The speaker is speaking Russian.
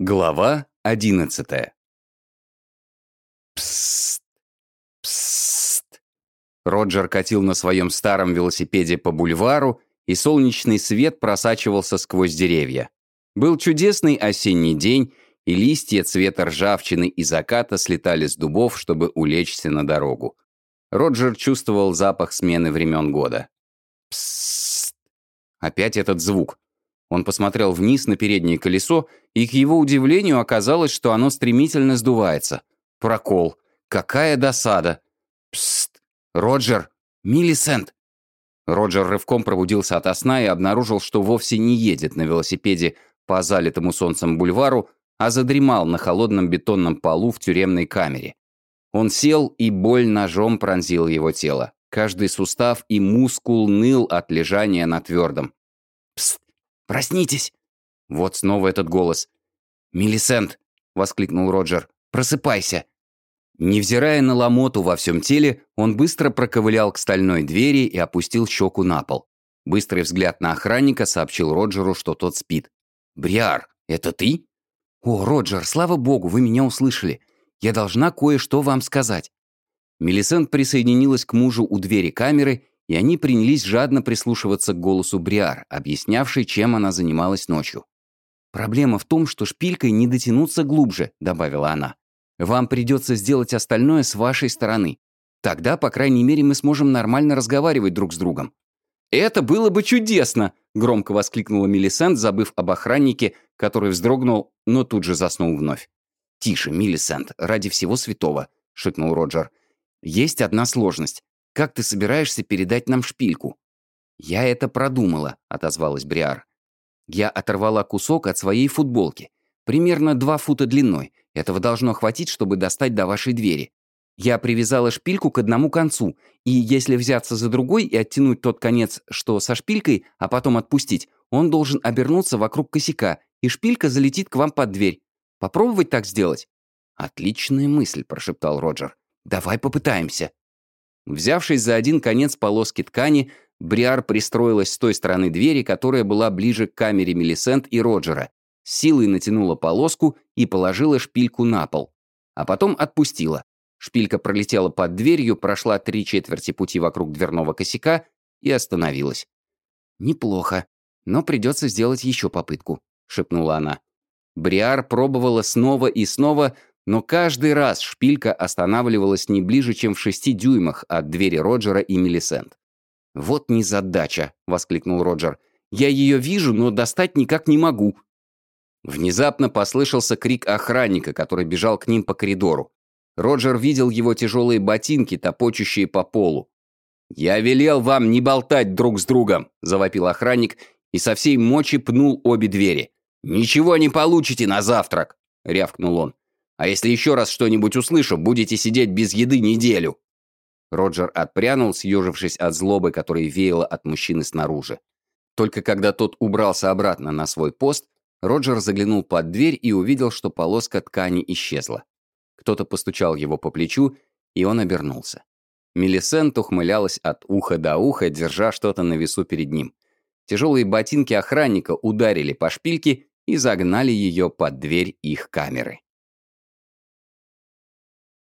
Глава одиннадцатая. Псst, псст. Роджер катил на своем старом велосипеде по бульвару, и солнечный свет просачивался сквозь деревья. Был чудесный осенний день, и листья цвета ржавчины и заката слетали с дубов, чтобы улечься на дорогу. Роджер чувствовал запах смены времен года. Псст. Опять этот звук. Он посмотрел вниз на переднее колесо, и к его удивлению оказалось, что оно стремительно сдувается. Прокол. Какая досада. Псst. Роджер. Миллисент. Роджер рывком пробудился ото сна и обнаружил, что вовсе не едет на велосипеде по залитому солнцем бульвару, а задремал на холодном бетонном полу в тюремной камере. Он сел, и боль ножом пронзила его тело. Каждый сустав и мускул ныл от лежания на твердом. «Псst! Проснитесь!» Вот снова этот голос. «Миллисент!» — воскликнул Роджер. «Просыпайся!» Невзирая на ломоту во всем теле, он быстро проковылял к стальной двери и опустил щеку на пол. Быстрый взгляд на охранника сообщил Роджеру, что тот спит. «Бриар, это ты?» «О, Роджер, слава богу, вы меня услышали. Я должна кое-что вам сказать». Мелисент присоединилась к мужу у двери камеры и они принялись жадно прислушиваться к голосу Бриар, объяснявшей, чем она занималась ночью. «Проблема в том, что шпилькой не дотянуться глубже», — добавила она. «Вам придется сделать остальное с вашей стороны. Тогда, по крайней мере, мы сможем нормально разговаривать друг с другом». «Это было бы чудесно!» — громко воскликнула Миллисент, забыв об охраннике, который вздрогнул, но тут же заснул вновь. «Тише, Миллисент, ради всего святого», — шикнул Роджер. «Есть одна сложность. Как ты собираешься передать нам шпильку?» «Я это продумала», — отозвалась Бриар. «Я оторвала кусок от своей футболки. Примерно два фута длиной. Этого должно хватить, чтобы достать до вашей двери. Я привязала шпильку к одному концу, и если взяться за другой и оттянуть тот конец, что со шпилькой, а потом отпустить, он должен обернуться вокруг косяка, и шпилька залетит к вам под дверь. Попробовать так сделать?» «Отличная мысль», — прошептал Роджер. «Давай попытаемся». Взявшись за один конец полоски ткани, Бриар пристроилась с той стороны двери, которая была ближе к камере Мелисент и Роджера, силой натянула полоску и положила шпильку на пол. А потом отпустила. Шпилька пролетела под дверью, прошла три четверти пути вокруг дверного косяка и остановилась. «Неплохо, но придется сделать еще попытку», — шепнула она. Бриар пробовала снова и снова, но каждый раз шпилька останавливалась не ближе, чем в шести дюймах от двери Роджера и Мелисент. «Вот незадача!» — воскликнул Роджер. «Я ее вижу, но достать никак не могу!» Внезапно послышался крик охранника, который бежал к ним по коридору. Роджер видел его тяжелые ботинки, топочущие по полу. «Я велел вам не болтать друг с другом!» — завопил охранник и со всей мочи пнул обе двери. «Ничего не получите на завтрак!» — рявкнул он. А если еще раз что-нибудь услышу, будете сидеть без еды неделю». Роджер отпрянул, съежившись от злобы, которая веяла от мужчины снаружи. Только когда тот убрался обратно на свой пост, Роджер заглянул под дверь и увидел, что полоска ткани исчезла. Кто-то постучал его по плечу, и он обернулся. Мелисент ухмылялась от уха до уха, держа что-то на весу перед ним. Тяжелые ботинки охранника ударили по шпильке и загнали ее под дверь их камеры.